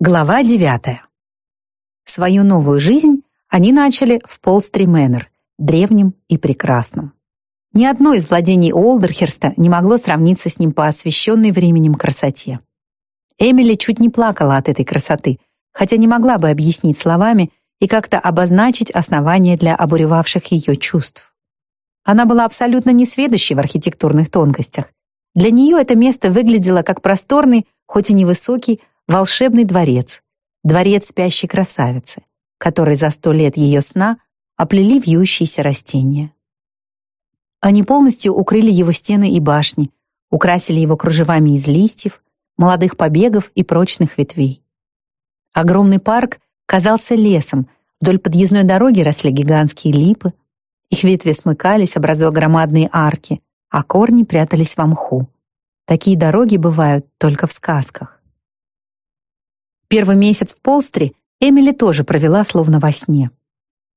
Глава девятая. Свою новую жизнь они начали в Полстри Мэннер, древнем и прекрасном. Ни одно из владений Олдерхерста не могло сравниться с ним по освещенной временем красоте. Эмили чуть не плакала от этой красоты, хотя не могла бы объяснить словами и как-то обозначить основания для обуревавших ее чувств. Она была абсолютно несведущей в архитектурных тонкостях. Для нее это место выглядело как просторный, хоть и невысокий, волшебный дворец, дворец спящей красавицы, который за сто лет ее сна оплели вьющиеся растения. Они полностью укрыли его стены и башни, украсили его кружевами из листьев, молодых побегов и прочных ветвей. Огромный парк казался лесом, вдоль подъездной дороги росли гигантские липы, их ветви смыкались, образуя громадные арки, а корни прятались во мху. Такие дороги бывают только в сказках. Первый месяц в Полстре Эмили тоже провела словно во сне.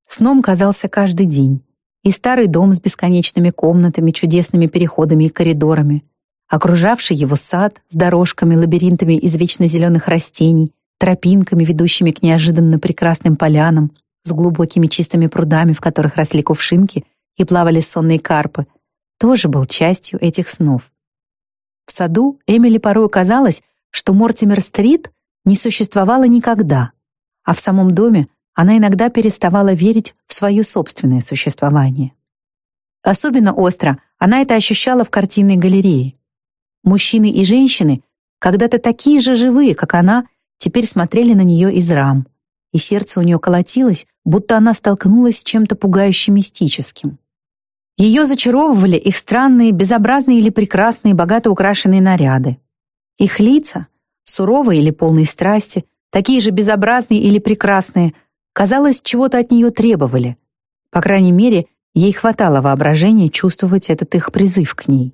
Сном казался каждый день. И старый дом с бесконечными комнатами, чудесными переходами и коридорами, окружавший его сад с дорожками, лабиринтами из вечно зеленых растений, тропинками, ведущими к неожиданно прекрасным полянам, с глубокими чистыми прудами, в которых росли кувшинки и плавали сонные карпы, тоже был частью этих снов. В саду Эмили порой казалось, что Мортимер-стрит не существовало никогда, а в самом доме она иногда переставала верить в свое собственное существование. Особенно остро она это ощущала в картинной галерее. Мужчины и женщины, когда-то такие же живые, как она, теперь смотрели на нее из рам, и сердце у нее колотилось, будто она столкнулась с чем-то пугающе мистическим. Ее зачаровывали их странные, безобразные или прекрасные, богато украшенные наряды. Их лица — суровые или полные страсти, такие же безобразные или прекрасные, казалось, чего-то от нее требовали. По крайней мере, ей хватало воображения чувствовать этот их призыв к ней.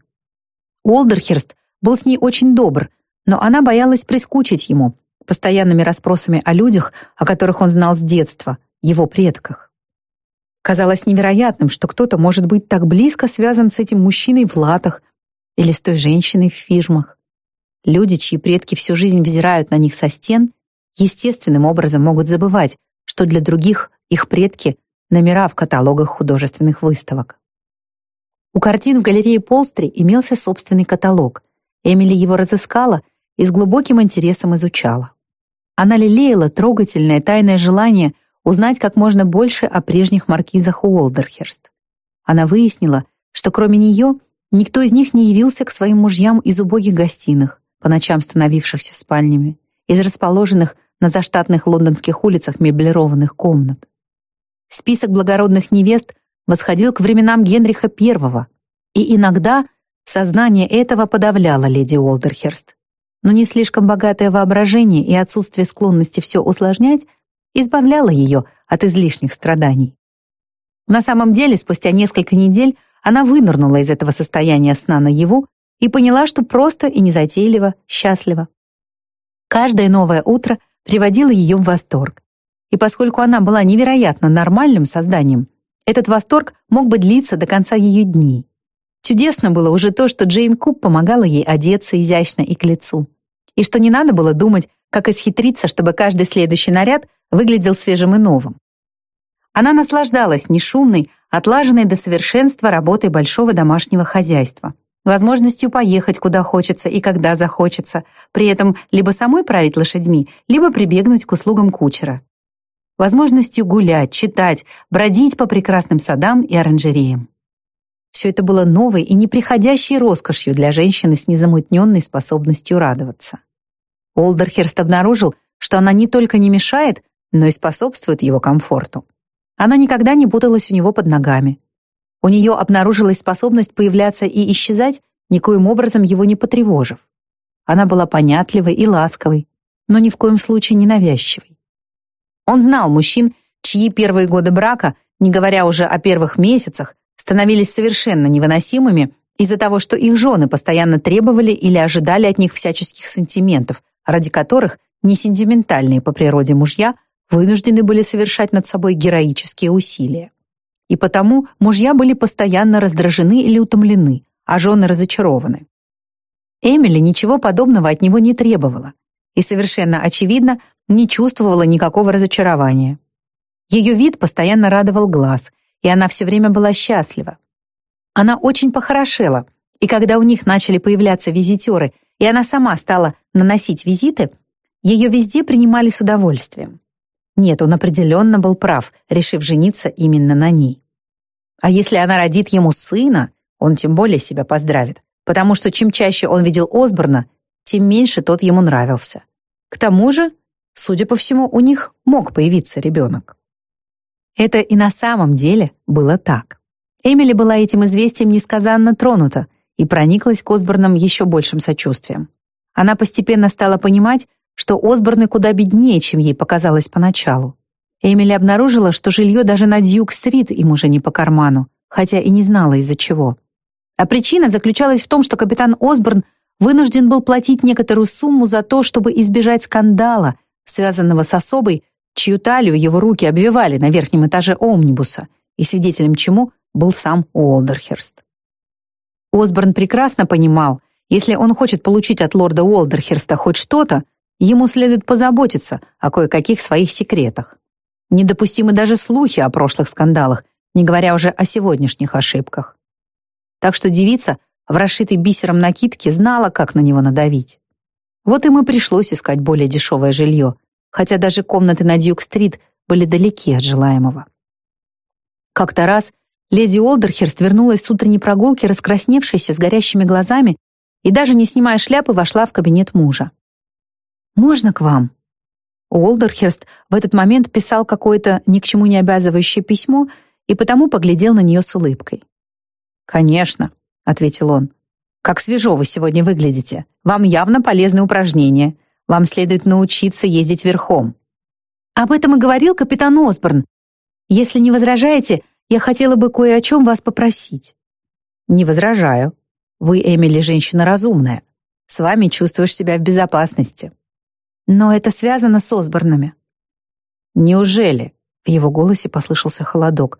Уолдерхерст был с ней очень добр, но она боялась прискучить ему, постоянными расспросами о людях, о которых он знал с детства, его предках. Казалось невероятным, что кто-то может быть так близко связан с этим мужчиной в латах или с той женщиной в фижмах. Люди, чьи предки всю жизнь взирают на них со стен, естественным образом могут забывать, что для других их предки — номера в каталогах художественных выставок. У картин в галерее Полстри имелся собственный каталог. Эмили его разыскала и с глубоким интересом изучала. Она лелеяла трогательное тайное желание узнать как можно больше о прежних маркизах Уолдерхерст. Она выяснила, что кроме нее никто из них не явился к своим мужьям из убогих гостиных, по ночам становившихся спальнями, из расположенных на заштатных лондонских улицах меблированных комнат. Список благородных невест восходил к временам Генриха I, и иногда сознание этого подавляло леди Олдерхерст. Но не слишком богатое воображение и отсутствие склонности все усложнять избавляло ее от излишних страданий. На самом деле, спустя несколько недель она вынырнула из этого состояния сна наяву и поняла, что просто и незатейливо счастлива. Каждое новое утро приводило ее в восторг. И поскольку она была невероятно нормальным созданием, этот восторг мог бы длиться до конца ее дней. Чудесно было уже то, что Джейн Куб помогала ей одеться изящно и к лицу. И что не надо было думать, как исхитриться, чтобы каждый следующий наряд выглядел свежим и новым. Она наслаждалась нешумной, отлаженной до совершенства работой большого домашнего хозяйства возможностью поехать куда хочется и когда захочется, при этом либо самой править лошадьми, либо прибегнуть к услугам кучера. Возможностью гулять, читать, бродить по прекрасным садам и оранжереям. Все это было новой и неприходящей роскошью для женщины с незамутненной способностью радоваться. Олдерхерст обнаружил, что она не только не мешает, но и способствует его комфорту. Она никогда не путалась у него под ногами, у нее обнаружилась способность появляться и исчезать, никоим образом его не потревожив. Она была понятливой и ласковой, но ни в коем случае не навязчивой. Он знал мужчин, чьи первые годы брака, не говоря уже о первых месяцах, становились совершенно невыносимыми из-за того, что их жены постоянно требовали или ожидали от них всяческих сантиментов, ради которых несентиментальные по природе мужья вынуждены были совершать над собой героические усилия и потому мужья были постоянно раздражены или утомлены, а жены разочарованы. Эмили ничего подобного от него не требовала. и совершенно очевидно не чувствовала никакого разочарования. Ее вид постоянно радовал глаз, и она все время была счастлива. Она очень похорошела, и когда у них начали появляться визитеры, и она сама стала наносить визиты, ее везде принимали с удовольствием. Нет, он определенно был прав, решив жениться именно на ней. А если она родит ему сына, он тем более себя поздравит, потому что чем чаще он видел Осборна, тем меньше тот ему нравился. К тому же, судя по всему, у них мог появиться ребенок. Это и на самом деле было так. Эмили была этим известием несказанно тронута и прониклась к Осборнам еще большим сочувствием. Она постепенно стала понимать, что Осборны куда беднее, чем ей показалось поначалу. Эмили обнаружила, что жилье даже на Дьюк-стрит им уже не по карману, хотя и не знала из-за чего. А причина заключалась в том, что капитан Осборн вынужден был платить некоторую сумму за то, чтобы избежать скандала, связанного с особой, чью талию его руки обвивали на верхнем этаже омнибуса, и свидетелем чему был сам Уолдерхерст. Осборн прекрасно понимал, если он хочет получить от лорда Уолдерхерста хоть что-то, ему следует позаботиться о кое-каких своих секретах. Недопустимы даже слухи о прошлых скандалах, не говоря уже о сегодняшних ошибках. Так что девица в расшитой бисером накидке знала, как на него надавить. Вот им и пришлось искать более дешевое жилье, хотя даже комнаты на Дьюк-стрит были далеки от желаемого. Как-то раз леди Олдерхерст вернулась с утренней прогулки, раскрасневшаяся, с горящими глазами, и даже не снимая шляпы, вошла в кабинет мужа. «Можно к вам?» Уолдерхерст в этот момент писал какое-то ни к чему не обязывающее письмо и потому поглядел на нее с улыбкой. «Конечно», — ответил он. «Как свежо вы сегодня выглядите. Вам явно полезны упражнения. Вам следует научиться ездить верхом». «Об этом и говорил капитан Осборн. Если не возражаете, я хотела бы кое о чем вас попросить». «Не возражаю. Вы, Эмили, женщина разумная. С вами чувствуешь себя в безопасности». Но это связано с Осборнами. Неужели? В его голосе послышался холодок.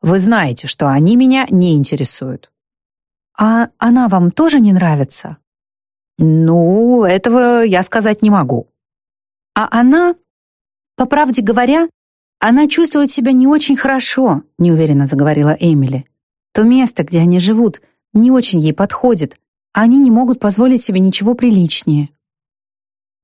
Вы знаете, что они меня не интересуют. А она вам тоже не нравится? Ну, этого я сказать не могу. А она, по правде говоря, она чувствует себя не очень хорошо, неуверенно заговорила Эмили. То место, где они живут, не очень ей подходит, а они не могут позволить себе ничего приличнее.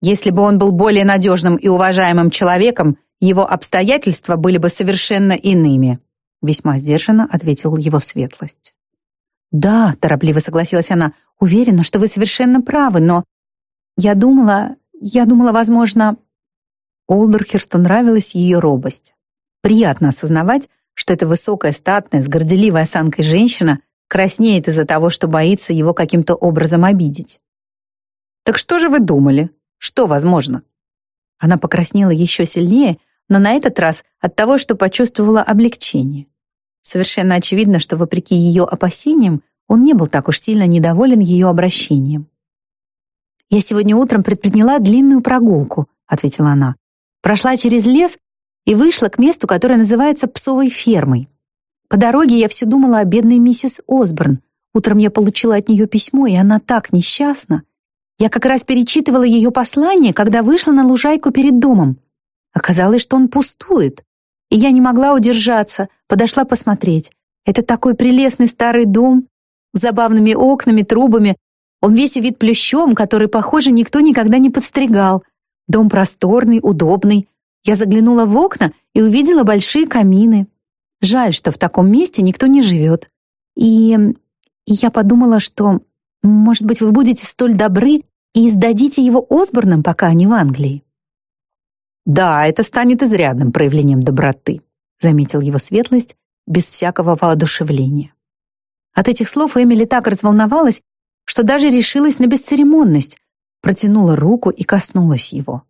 Если бы он был более надежным и уважаемым человеком, его обстоятельства были бы совершенно иными», весьма сдержанно ответил его светлость. «Да», — торопливо согласилась она, «уверена, что вы совершенно правы, но я думала, я думала, возможно...» Олдерхерсту нравилась ее робость. Приятно осознавать, что эта высокая, статная, с горделивой осанкой женщина краснеет из-за того, что боится его каким-то образом обидеть. «Так что же вы думали?» Что возможно? Она покраснела еще сильнее, но на этот раз от того, что почувствовала облегчение. Совершенно очевидно, что вопреки ее опасениям, он не был так уж сильно недоволен ее обращением. «Я сегодня утром предприняла длинную прогулку», — ответила она. «Прошла через лес и вышла к месту, которое называется Псовой фермой. По дороге я все думала о бедной миссис Осборн. Утром я получила от нее письмо, и она так несчастна. Я как раз перечитывала ее послание, когда вышла на лужайку перед домом. Оказалось, что он пустует. И я не могла удержаться, подошла посмотреть. Это такой прелестный старый дом, с забавными окнами, трубами. Он весь вид плющом, который, похоже, никто никогда не подстригал. Дом просторный, удобный. Я заглянула в окна и увидела большие камины. Жаль, что в таком месте никто не живет. И, я подумала, что может быть, вы будете столь добры и сдадите его Осборнам, пока они в Англии?» «Да, это станет изрядным проявлением доброты», заметил его светлость без всякого воодушевления. От этих слов Эмили так разволновалась, что даже решилась на бесцеремонность, протянула руку и коснулась его.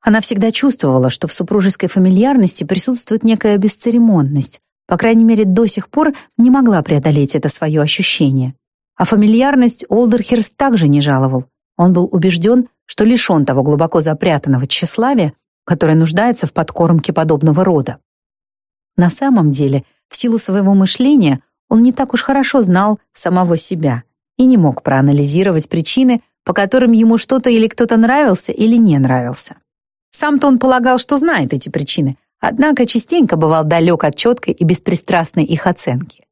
Она всегда чувствовала, что в супружеской фамильярности присутствует некая бесцеремонность, по крайней мере, до сих пор не могла преодолеть это свое ощущение. А фамильярность Олдерхерст также не жаловал. Он был убежден, что лишен того глубоко запрятанного тщеславия, которое нуждается в подкормке подобного рода. На самом деле, в силу своего мышления, он не так уж хорошо знал самого себя и не мог проанализировать причины, по которым ему что-то или кто-то нравился или не нравился. Сам-то он полагал, что знает эти причины, однако частенько бывал далек от четкой и беспристрастной их оценки.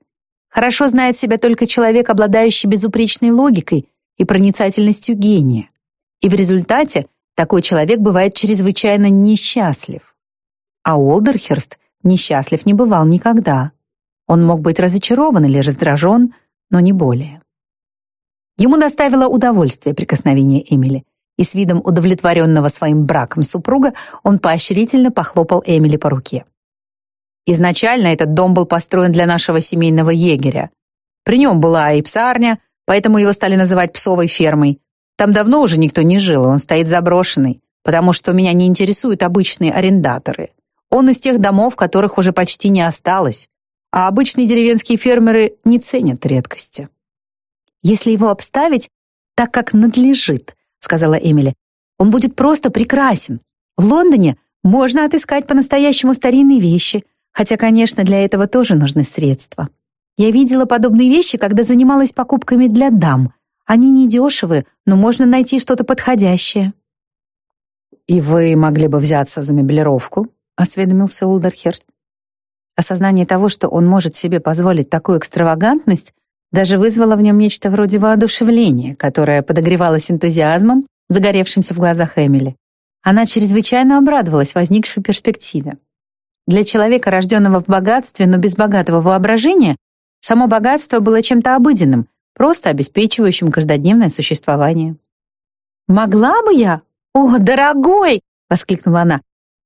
Хорошо знает себя только человек, обладающий безупречной логикой и проницательностью гения. И в результате такой человек бывает чрезвычайно несчастлив. А Уолдерхерст несчастлив не бывал никогда. Он мог быть разочарован или раздражен, но не более. Ему доставило удовольствие прикосновение Эмили, и с видом удовлетворенного своим браком супруга он поощрительно похлопал Эмили по руке. Изначально этот дом был построен для нашего семейного егеря. При нем была и псарня, поэтому его стали называть псовой фермой. Там давно уже никто не жил, он стоит заброшенный, потому что меня не интересуют обычные арендаторы. Он из тех домов, которых уже почти не осталось, а обычные деревенские фермеры не ценят редкости. «Если его обставить так, как надлежит», — сказала Эмили, «он будет просто прекрасен. В Лондоне можно отыскать по-настоящему старинные вещи, хотя, конечно, для этого тоже нужны средства. Я видела подобные вещи, когда занималась покупками для дам. Они недешевы, но можно найти что-то подходящее». «И вы могли бы взяться за меблировку?» — осведомился Улдерхерст. Осознание того, что он может себе позволить такую экстравагантность, даже вызвало в нем нечто вроде воодушевления, которое подогревалось энтузиазмом, загоревшимся в глазах Эмили. Она чрезвычайно обрадовалась возникшей перспективе. Для человека, рожденного в богатстве, но без богатого воображения, само богатство было чем-то обыденным, просто обеспечивающим каждодневное существование. «Могла бы я? О, дорогой!» — воскликнула она.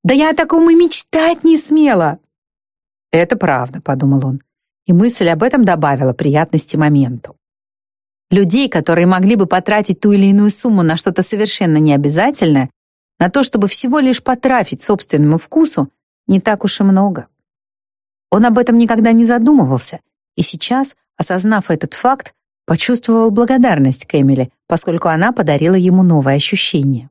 «Да я о таком и мечтать не смела!» «Это правда», — подумал он, и мысль об этом добавила приятности моменту. Людей, которые могли бы потратить ту или иную сумму на что-то совершенно необязательное, на то, чтобы всего лишь потрафить собственному вкусу, не так уж и много. Он об этом никогда не задумывался, и сейчас, осознав этот факт, почувствовал благодарность к поскольку она подарила ему новое ощущение.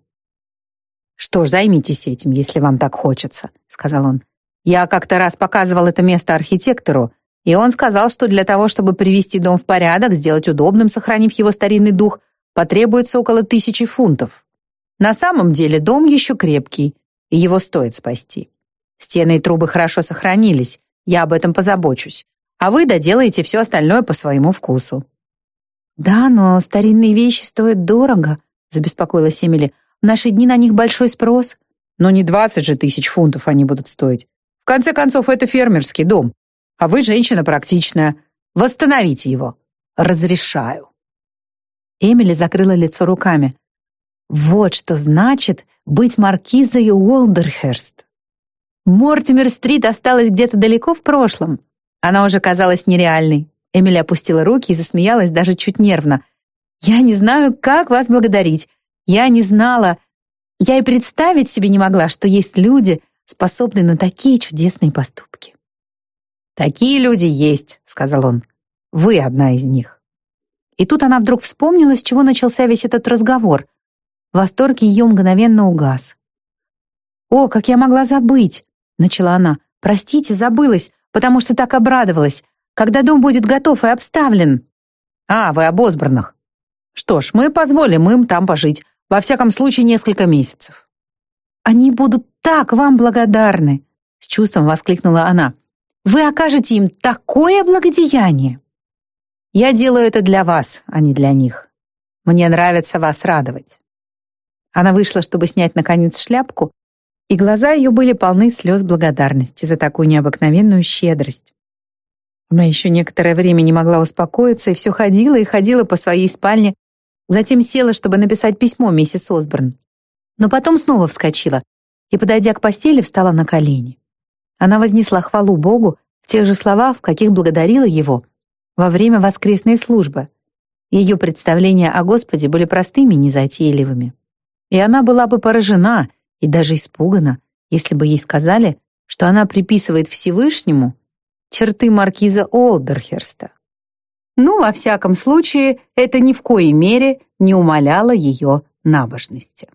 «Что ж, займитесь этим, если вам так хочется», — сказал он. Я как-то раз показывал это место архитектору, и он сказал, что для того, чтобы привести дом в порядок, сделать удобным, сохранив его старинный дух, потребуется около тысячи фунтов. На самом деле дом еще крепкий, и его стоит спасти. Стены и трубы хорошо сохранились, я об этом позабочусь, а вы доделаете все остальное по своему вкусу». «Да, но старинные вещи стоят дорого», — забеспокоилась Эмили. «В наши дни на них большой спрос». «Но не двадцать же тысяч фунтов они будут стоить конце концов, это фермерский дом. А вы женщина практичная. Восстановите его. Разрешаю». Эмили закрыла лицо руками. «Вот что значит быть маркизой Уолдерхерст». Мортимер-стрит осталась где-то далеко в прошлом. Она уже казалась нереальной. Эмили опустила руки и засмеялась даже чуть нервно. «Я не знаю, как вас благодарить. Я не знала. Я и представить себе не могла, что есть люди, способны на такие чудесные поступки. «Такие люди есть», — сказал он. «Вы одна из них». И тут она вдруг вспомнила, с чего начался весь этот разговор. Восторг ее мгновенно угас. «О, как я могла забыть!» — начала она. «Простите, забылась, потому что так обрадовалась. Когда дом будет готов и обставлен». «А, вы об Осборнах. Что ж, мы позволим им там пожить. Во всяком случае, несколько месяцев». Они будут так вам благодарны!» С чувством воскликнула она. «Вы окажете им такое благодеяние!» «Я делаю это для вас, а не для них. Мне нравится вас радовать». Она вышла, чтобы снять, наконец, шляпку, и глаза ее были полны слез благодарности за такую необыкновенную щедрость. Она еще некоторое время не могла успокоиться и все ходила и ходила по своей спальне, затем села, чтобы написать письмо миссис Осборн но потом снова вскочила и, подойдя к постели, встала на колени. Она вознесла хвалу Богу в тех же словах, в каких благодарила Его во время воскресной службы. Ее представления о Господе были простыми и незатейливыми. И она была бы поражена и даже испугана, если бы ей сказали, что она приписывает Всевышнему черты маркиза Олдерхерста. Ну, во всяком случае, это ни в коей мере не умаляло ее набожности.